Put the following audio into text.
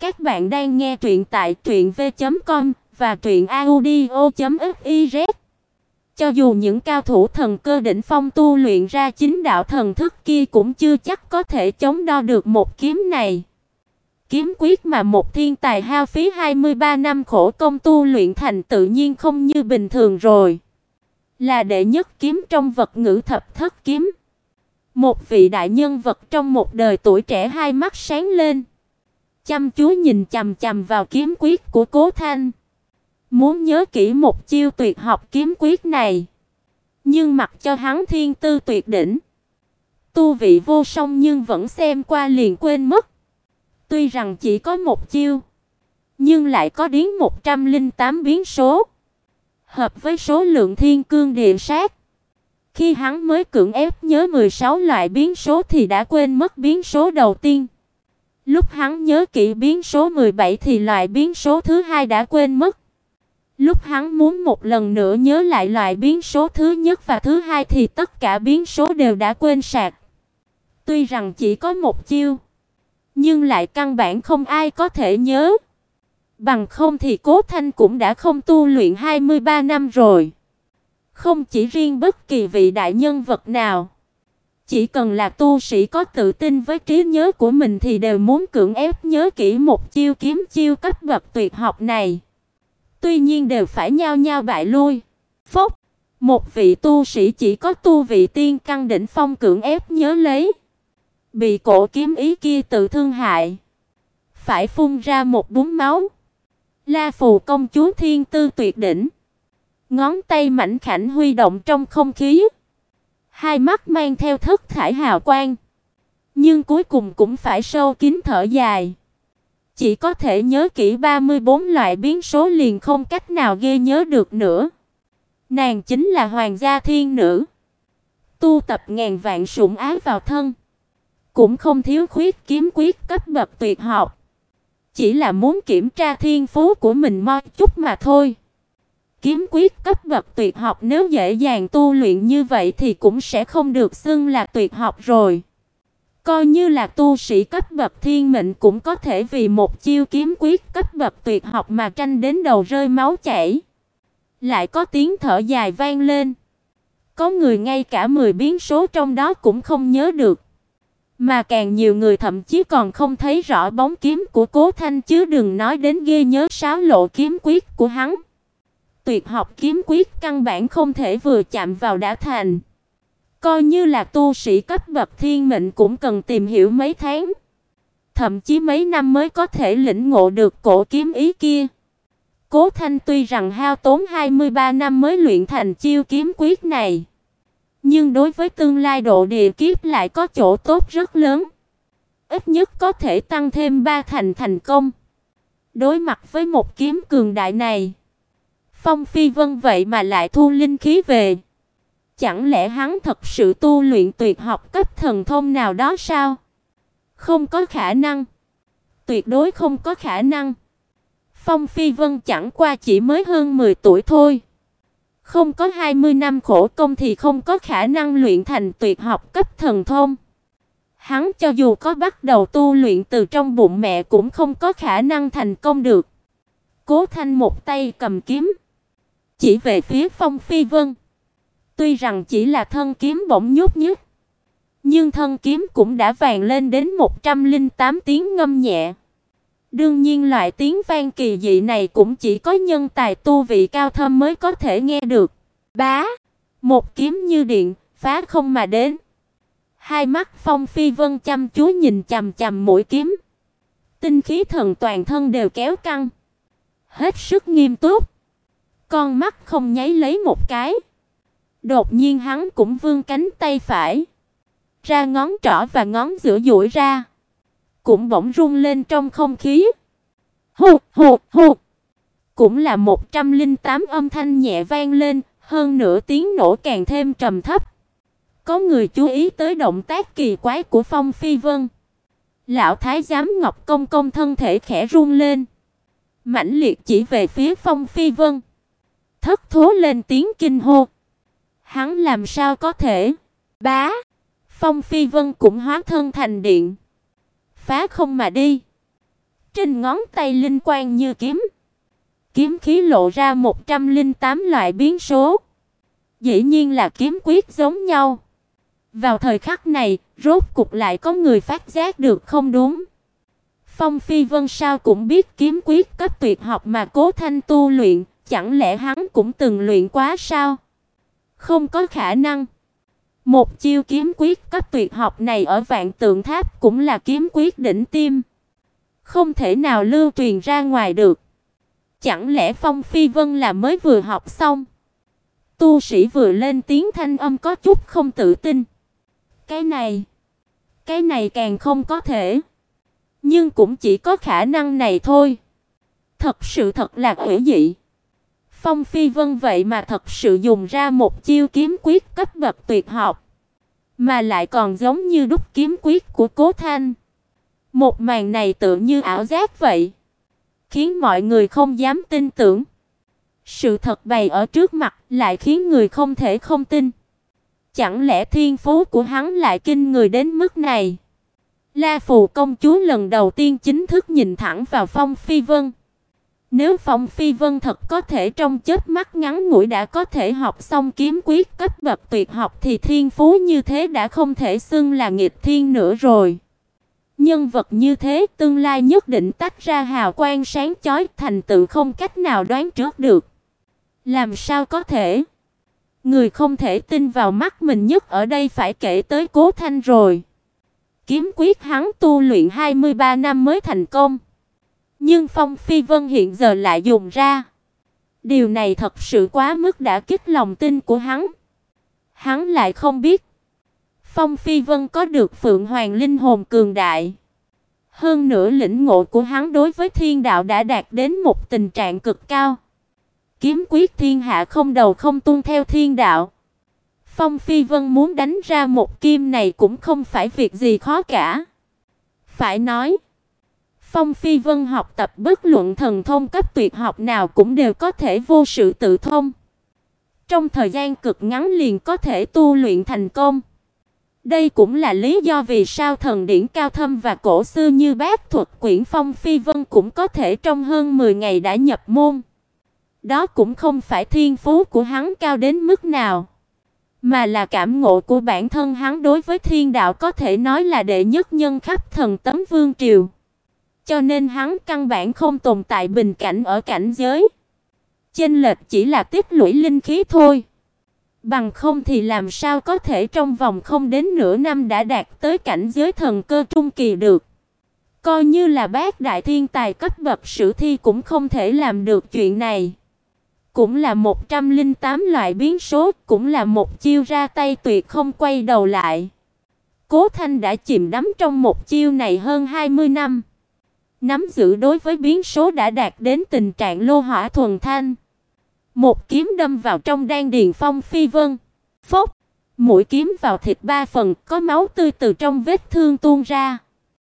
Các bạn đang nghe truyện tại truyệnv.com và truyệnaudio.fiz. Cho dù những cao thủ thần cơ đỉnh phong tu luyện ra chính đạo thần thức kia cũng chưa chắc có thể chống đo được một kiếm này. Kiếm quyết mà một thiên tài hao phí 23 năm khổ công tu luyện thành tự nhiên không như bình thường rồi. Là đệ nhất kiếm trong vật ngữ thập thất kiếm. Một vị đại nhân vật trong một đời tuổi trẻ hai mắt sáng lên, chăm chú nhìn chằm chằm vào kiếm quyết của Cố Thanh. Muốn nhớ kỹ một chiêu tuyệt học kiếm quyết này, nhưng mặc cho hắn thiên tư tuyệt đỉnh, tu vị vô song nhưng vẫn xem qua liền quên mất. Tuy rằng chỉ có một chiêu, nhưng lại có đến 108 biến số, hợp với số lượng thiên cương địa sát. Khi hắn mới cưỡng ép nhớ 16 loại biến số thì đã quên mất biến số đầu tiên. Lúc hắn nhớ kỹ biến số 17 thì loại biến số thứ hai đã quên mất. Lúc hắn muốn một lần nữa nhớ lại loại biến số thứ nhất và thứ hai thì tất cả biến số đều đã quên sạch. Tuy rằng chỉ có một chiêu, nhưng lại căn bản không ai có thể nhớ. Bằng không thì Cố Thanh cũng đã không tu luyện 23 năm rồi. Không chỉ riêng bất kỳ vị đại nhân vật nào, chỉ cần là tu sĩ có tự tin với trí nhớ của mình thì đều muốn cưỡng ép nhớ kỹ một chiêu kiếm chiêu cấp bậc tuyệt học này. Tuy nhiên đều phải nhao nhao bại lui. Phốc, một vị tu sĩ chỉ có tu vị tiên căn đỉnh phong cưỡng ép nhớ lấy, bị cổ kiếm ý kia tự thương hại, phải phun ra một búng máu. La phù công chúa thiên tư tuyệt đỉnh, ngón tay mảnh khảnh huy động trong không khí, hai mắt mang theo thất thải hào quang, nhưng cuối cùng cũng phải sâu kín thở dài. Chỉ có thể nhớ kỹ 34 loại biến số liền không cách nào ghi nhớ được nữa. Nàng chính là hoàng gia thiên nữ, tu tập ngàn vạn sủng ái vào thân, cũng không thiếu khuyết kiếm quyết cấp bậc tuyệt học, chỉ là muốn kiểm tra thiên phú của mình mo chút mà thôi. Kiếm quyết cấp bậc tuyệt học nếu dễ dàng tu luyện như vậy thì cũng sẽ không được xưng là tuyệt học rồi. Coi như là tu sĩ cấp bậc thiên mệnh cũng có thể vì một chiêu kiếm quyết cấp bậc tuyệt học mà tranh đến đầu rơi máu chảy. Lại có tiếng thở dài vang lên. Có người ngay cả 10 biến số trong đó cũng không nhớ được. Mà càng nhiều người thậm chí còn không thấy rõ bóng kiếm của Cố Thanh chứ đừng nói đến ghê nhớ sáo lộ kiếm quyết của hắn tuyệt học kiếm quyết căn bản không thể vừa chạm vào đã thành. Coi như là tu sĩ cấp bậc thiên mệnh cũng cần tìm hiểu mấy tháng, thậm chí mấy năm mới có thể lĩnh ngộ được cổ kiếm ý kia. Cố Thanh tuy rằng hao tốn 23 năm mới luyện thành chiêu kiếm quyết này, nhưng đối với tương lai độ địa kiếp lại có chỗ tốt rất lớn. Ít nhất có thể tăng thêm ba thành thành công. Đối mặt với một kiếm cường đại này, Phong Phi Vân vậy mà lại thu linh khí về. Chẳng lẽ hắn thật sự tu luyện tuyệt học cấp thần thông nào đó sao? Không có khả năng. Tuyệt đối không có khả năng. Phong Phi Vân chẳng qua chỉ mới hơn 10 tuổi thôi. Không có 20 năm khổ công thì không có khả năng luyện thành tuyệt học cấp thần thông. Hắn cho dù có bắt đầu tu luyện từ trong bụng mẹ cũng không có khả năng thành công được. Cố Thanh một tay cầm kiếm, chỉ về phía Phong Phi Vân. Tuy rằng chỉ là thân kiếm bỗng nhúc nhích, nhưng thân kiếm cũng đã vang lên đến 108 tiếng ngâm nhẹ. Đương nhiên loại tiếng vang kỳ dị này cũng chỉ có nhân tài tu vị cao thâm mới có thể nghe được. Bá, một kiếm như điện, phá không mà đến. Hai mắt Phong Phi Vân chăm chú nhìn chằm chằm mũi kiếm. Tinh khí thần toàn thân đều kéo căng, hết sức nghiêm túc. Con mắt không nháy lấy một cái. Đột nhiên hắn cũng vươn cánh tay phải, ra ngón trỏ và ngón giữa duỗi ra, cũng bỗng rung lên trong không khí. hụt hụt hụt. Cũng là 108 âm thanh nhẹ vang lên, hơn nữa tiếng nổ càng thêm trầm thấp. Có người chú ý tới động tác kỳ quái của Phong Phi Vân. Lão thái giám Ngọc Công công thân thể khẽ run lên, mãnh liệt chỉ về phía Phong Phi Vân thất thố lên tiếng kinh hô. Hắn làm sao có thể? Bá! Phong Phi Vân cũng hóa thân thành điện, phá không mà đi. trên ngón tay linh quang như kiếm. Kiếm khí lộ ra 108 loại biến số. Dĩ nhiên là kiếm quyết giống nhau. Vào thời khắc này, rốt cục lại có người phát giác được không đúng. Phong Phi Vân sao cũng biết kiếm quyết cấp tuyệt học mà Cố Thanh tu luyện, chẳng lẽ hắn cũng từng luyện quá sao? Không có khả năng. Một chiêu kiếm quyết cấp tuyệt học này ở Vạn Tượng Tháp cũng là kiếm quyết đỉnh tim, không thể nào lưu truyền ra ngoài được. Chẳng lẽ Phong Phi Vân là mới vừa học xong? Tu sĩ vừa lên tiếng thanh âm có chút không tự tin. Cái này, cái này càng không có thể. Nhưng cũng chỉ có khả năng này thôi. Thật sự thật là hữu dị. Phong Phi Vân vậy mà thật sự dùng ra một chiêu kiếm quyết cấp bậc tuyệt học, mà lại còn giống như đúc kiếm quyết của Cố Thanh. Một màn này tựa như ảo giác vậy, khiến mọi người không dám tin tưởng. Sự thật bày ở trước mặt lại khiến người không thể không tin. Chẳng lẽ thiên phú của hắn lại kinh người đến mức này? La Phù công chúa lần đầu tiên chính thức nhìn thẳng vào Phong Phi Vân. Nếu Phong Phi Vân thật có thể trong chớp mắt ngắn ngủi đã có thể học xong kiếm quyết cấp bậc tuyệt học thì thiên phú như thế đã không thể xưng là nghịch thiên nữa rồi. Nhân vật như thế tương lai nhất định tách ra hào quang sáng chói thành tựu không cách nào đoán trước được. Làm sao có thể? Người không thể tin vào mắt mình nhất ở đây phải kể tới Cố Thanh rồi. Kiếm quyết hắn tu luyện 23 năm mới thành công. Nhưng Phong Phi Vân hiện giờ lại dùng ra. Điều này thật sự quá mức đã kích lòng tin của hắn. Hắn lại không biết Phong Phi Vân có được Phượng Hoàng linh hồn cường đại. Hơn nữa lĩnh ngộ của hắn đối với thiên đạo đã đạt đến một tình trạng cực cao. Kiếm quyết thiên hạ không đầu không tuân theo thiên đạo. Phong Phi Vân muốn đánh ra một kim này cũng không phải việc gì khó cả. Phải nói, Phong Phi Vân học tập bất luận thần thông cấp tuyệt học nào cũng đều có thể vô sự tự thông. Trong thời gian cực ngắn liền có thể tu luyện thành công. Đây cũng là lý do vì sao thần điển cao thâm và cổ sư như Bác Thuật Quyển Phong Phi Vân cũng có thể trong hơn 10 ngày đã nhập môn. Đó cũng không phải thiên phú của hắn cao đến mức nào, mà là cảm ngộ của bản thân hắn đối với thiên đạo có thể nói là đệ nhất nhân khắp thần tấm vương triều. Cho nên hắn căn bản không tồn tại bình cảnh ở cảnh giới. Chênh lệch chỉ là tích lũy linh khí thôi. Bằng không thì làm sao có thể trong vòng không đến nửa năm đã đạt tới cảnh giới thần cơ trung kỳ được. Coi như là bác đại thiên tài cấp bậc sử thi cũng không thể làm được chuyện này. Cũng là 108 loại biến số, cũng là một chiêu ra tay tuyệt không quay đầu lại. Cố Thanh đã chìm đắm trong một chiêu này hơn 20 năm. Nắm giữ đối với biến số đã đạt đến tình trạng lô hỏa thuần thanh. Một kiếm đâm vào trong đan điền Phong Phi Vân. Phốc, mũi kiếm vào thịt ba phần, có máu tươi từ trong vết thương tuôn ra.